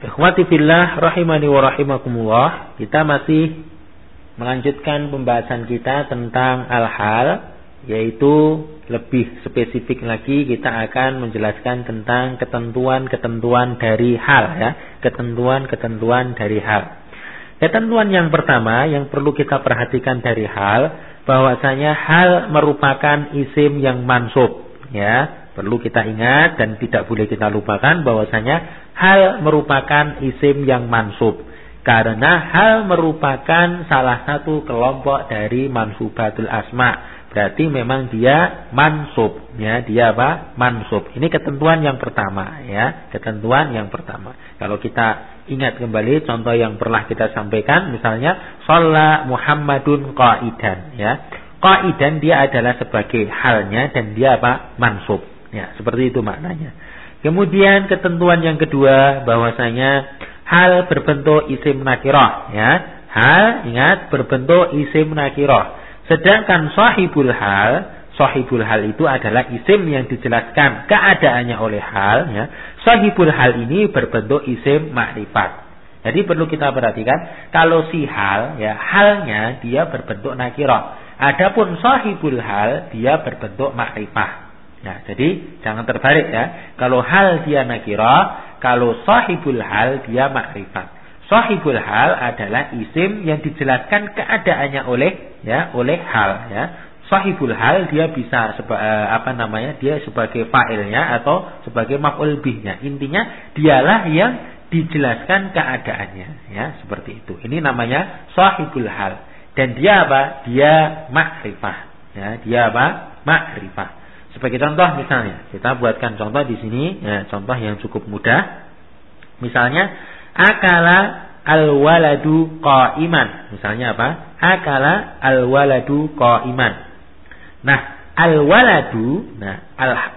Ikhwati fillah rahimani wa rahimakumullah. Kita masih melanjutkan pembahasan kita tentang al-hal yaitu lebih spesifik lagi kita akan menjelaskan tentang ketentuan-ketentuan dari hal ya, ketentuan-ketentuan dari hal. Ketentuan yang pertama yang perlu kita perhatikan dari hal bahwasanya hal merupakan isim yang mansub ya Perlu kita ingat dan tidak boleh kita lupakan bahwasanya hal merupakan isim yang mansub. Karena hal merupakan salah satu kelompok dari mansubatul asma. Berarti memang dia mansub, ya, dia apa? Mansub. Ini ketentuan yang pertama, ya, ketentuan yang pertama. Kalau kita ingat kembali contoh yang pernah kita sampaikan, misalnya sholat Muhammadun qaidan, ya. Qaidan dia adalah sebagai halnya dan dia apa? Mansub. Ya, seperti itu maknanya. Kemudian ketentuan yang kedua bahwasanya hal berbentuk isim nakirah ya. Hal ingat berbentuk isim nakirah. Sedangkan sahibul hal, sahibul hal itu adalah isim yang dijelaskan keadaannya oleh hal ya. Sahibul hal ini berbentuk isim makrifat. Jadi perlu kita perhatikan kalau si hal ya halnya dia berbentuk nakirah. Adapun sahibul hal dia berbentuk makrifah. Ya, jadi jangan terbalik ya. Kalau hal dia nakira, kalau sahibul hal dia makrifat. Sahibul hal adalah isim yang dijelaskan keadaannya oleh ya oleh hal ya. Sahibul hal dia bisa seba, eh, apa namanya? Dia sebagai fa'ilnya atau sebagai maf'ul bihnya. Intinya dialah yang dijelaskan keadaannya ya, seperti itu. Ini namanya sahibul hal. Dan dia apa? Dia makrifah. Ya, dia apa? Makrifah. Sebagai contoh misalnya, kita buatkan contoh di sini, ya, contoh yang cukup mudah. Misalnya, akala al-waladu qa'iman. Misalnya apa? Akala al-waladu qa'iman. Nah, al-waladu, nah,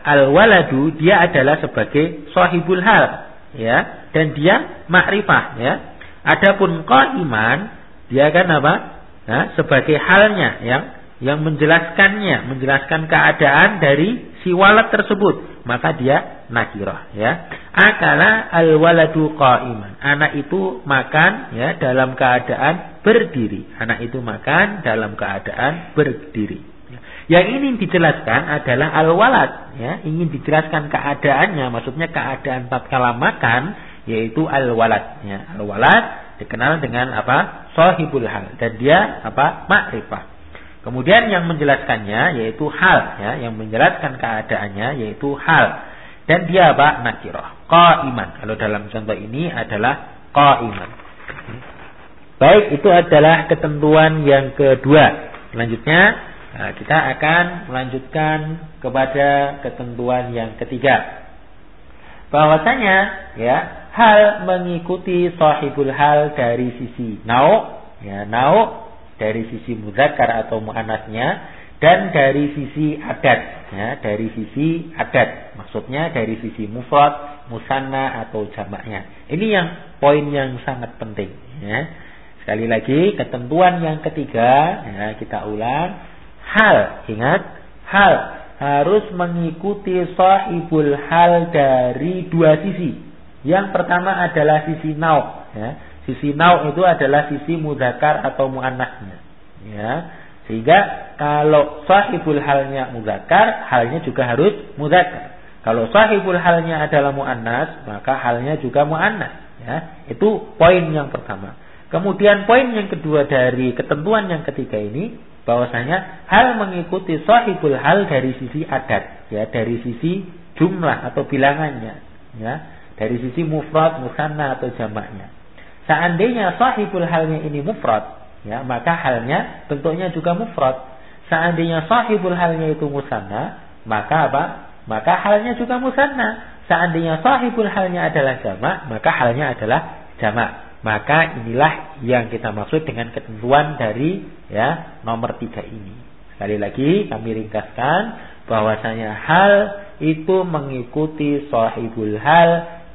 al-waladu dia adalah sebagai sahibul hal, ya, dan dia makrifah, ya. Adapun qa'iman, dia kan apa? Nah, sebagai halnya yang yang menjelaskannya, menjelaskan keadaan dari si walad tersebut, maka dia nakirah ya. Akala al waladu qa'iman. Anak itu makan ya dalam keadaan berdiri. Anak itu makan dalam keadaan berdiri. Ya. Yang ingin dijelaskan adalah al walad ya, ingin dijelaskan keadaannya, maksudnya keadaan tatkala makan yaitu al walad ya. Al walad dikenal dengan apa? Sahibul hal dan dia apa? makrifah. Kemudian yang menjelaskannya yaitu hal ya, yang menjelaskan keadaannya yaitu hal. Dan dia apa? Nakirah. Qaiman. Kalau dalam contoh ini adalah qaiman. Baik, itu adalah ketentuan yang kedua. Selanjutnya nah, kita akan melanjutkan kepada ketentuan yang ketiga. Bahwasanya ya, hal mengikuti sahibul hal dari sisi nau ya, nau dari sisi muzakkar atau muannasnya dan dari sisi adat ya dari sisi adat. Maksudnya dari sisi mufrad musanna atau jamaknya. Ini yang poin yang sangat penting ya. Sekali lagi ketentuan yang ketiga ya kita ulang. Hal ingat hal. Harus mengikuti sahibul hal dari dua sisi. Yang pertama adalah sisi nau ya Sisi nau itu adalah sisi mudakar atau muannasnya. Ya. Sehingga kalau sahibul halnya mudakar, halnya juga harus mudakar. Kalau sahibul halnya adalah muannas, maka halnya juga muannas. Ya. Itu poin yang pertama. Kemudian poin yang kedua dari ketentuan yang ketiga ini bahwasanya hal mengikuti sahibul hal dari sisi adat, ya, dari sisi jumlah atau bilangannya, ya, dari sisi mufrad, musanna atau jamaknya. Seandainya sahibul halnya ini mufrad, ya, maka halnya bentuknya juga mufrad. Seandainya sahibul halnya itu musanna, maka apa? Maka halnya juga musanna. Seandainya sahibul halnya adalah jamak, maka halnya adalah jamak. Maka inilah yang kita maksud dengan ketentuan dari ya nomor tiga ini. Sekali lagi kami ringkaskan bahwasanya hal itu mengikuti sahibul hal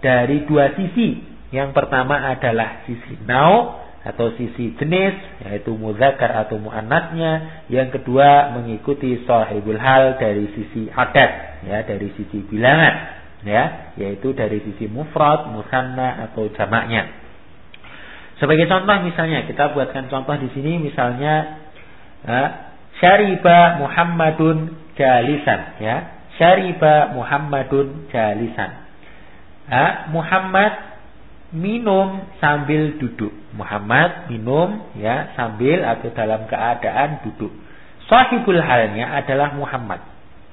dari dua sisi yang pertama adalah sisi nau atau sisi jenis yaitu muzakkar atau muannasnya. Yang kedua mengikuti sahibul hal dari sisi adat ya dari sisi bilangan. ya, yaitu dari sisi mufrad, musanna atau jamaknya. Sebagai contoh misalnya kita buatkan contoh di sini misalnya uh, syariba Muhammadun jalisan ya. Syariba Muhammadun jalisan. Uh, Muhammad minum sambil duduk. Muhammad minum ya sambil atau dalam keadaan duduk. Sahibul halnya adalah Muhammad.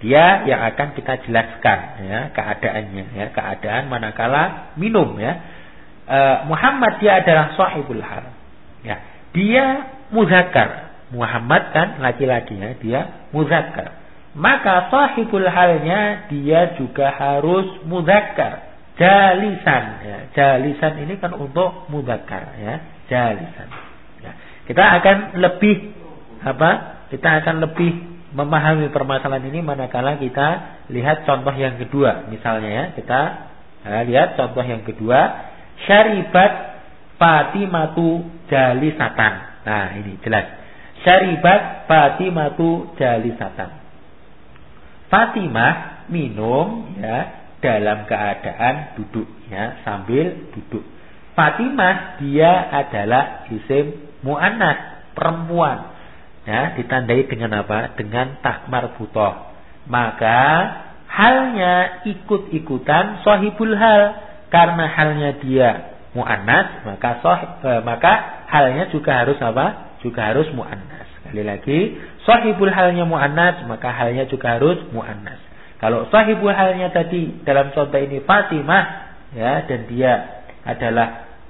Dia yang akan kita jelaskan ya keadaannya ya keadaan manakala minum ya. E, Muhammad dia adalah sahibul hal. Ya. Dia muzakkar. Muhammad kan laki-laki ya, dia muzakkar. Maka sahibul halnya dia juga harus muzakkar jalisan ya. Jalisan ini kan untuk mudzakkar ya, jalisan. Ya. Kita akan lebih apa? Kita akan lebih memahami permasalahan ini manakala kita lihat contoh yang kedua. Misalnya ya, kita ya, lihat contoh yang kedua, syaribat Fatimatu jalisatan. Nah, ini jelas. Syaribat Fatimatu jalisatan. Fatimah minum ya dalam keadaan duduk ya sambil duduk. Fatimah dia adalah isim muannas perempuan ya ditandai dengan apa? Dengan tak marbutoh. Maka halnya ikut-ikutan sahibul hal karena halnya dia muannas maka sahib, eh, maka halnya juga harus apa? Juga harus muannas. Sekali lagi, sahibul halnya muannas maka halnya juga harus muannas. Kalau sahibu halnya tadi dalam contoh ini Fatimah ya dan dia adalah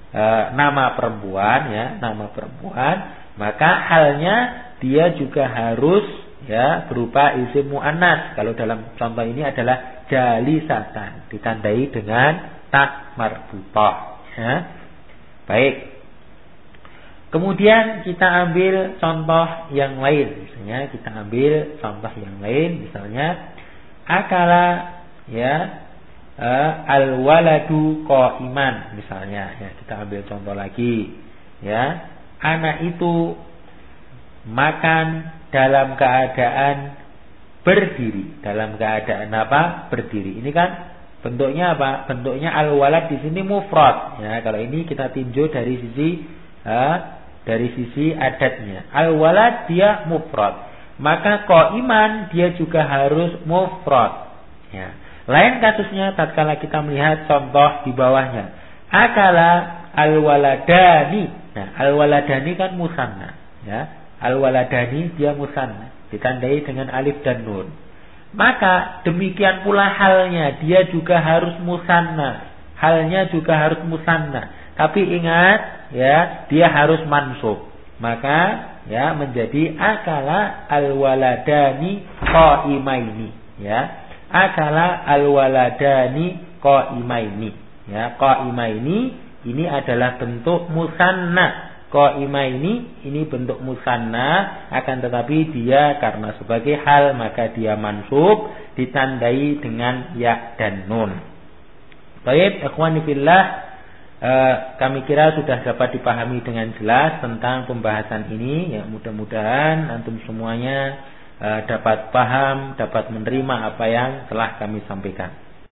e, nama perempuan ya, nama perempuan, maka halnya dia juga harus ya berupa isim muannas. Kalau dalam contoh ini adalah jalisatan ditandai dengan tak marbutah ya. Baik. Kemudian kita ambil contoh yang lain, misalnya kita ambil contoh yang lain, misalnya akala ya uh, al waladu iman misalnya ya kita ambil contoh lagi ya. Anak itu makan dalam keadaan berdiri. Dalam keadaan apa? Berdiri. Ini kan bentuknya apa? Bentuknya al walad di sini mufrad ya. Kalau ini kita tinjau dari sisi uh, dari sisi adatnya. Al walad dia mufrad maka iman dia juga harus mufrad. Ya. Lain kasusnya tatkala kita melihat contoh di bawahnya. Akala al-waladani. Nah, al-waladani kan musanna, ya. Al-waladani dia musanna, ditandai dengan alif dan nun. Maka demikian pula halnya, dia juga harus musanna. Halnya juga harus musanna. Tapi ingat, ya, dia harus mansub. Maka ya menjadi akala alwaladani qaimaini. Ya akala alwaladani qaimaini. Ya qaimaini ini adalah bentuk musanna. Qaimaini ini bentuk musanna akan tetapi dia karena sebagai hal maka dia mansub ditandai dengan ya dan nun. Baik ikhwani fillah Eh, kami kira sudah dapat dipahami dengan jelas tentang pembahasan ini. Ya, mudah-mudahan antum semuanya uh, dapat paham, dapat menerima apa yang telah kami sampaikan.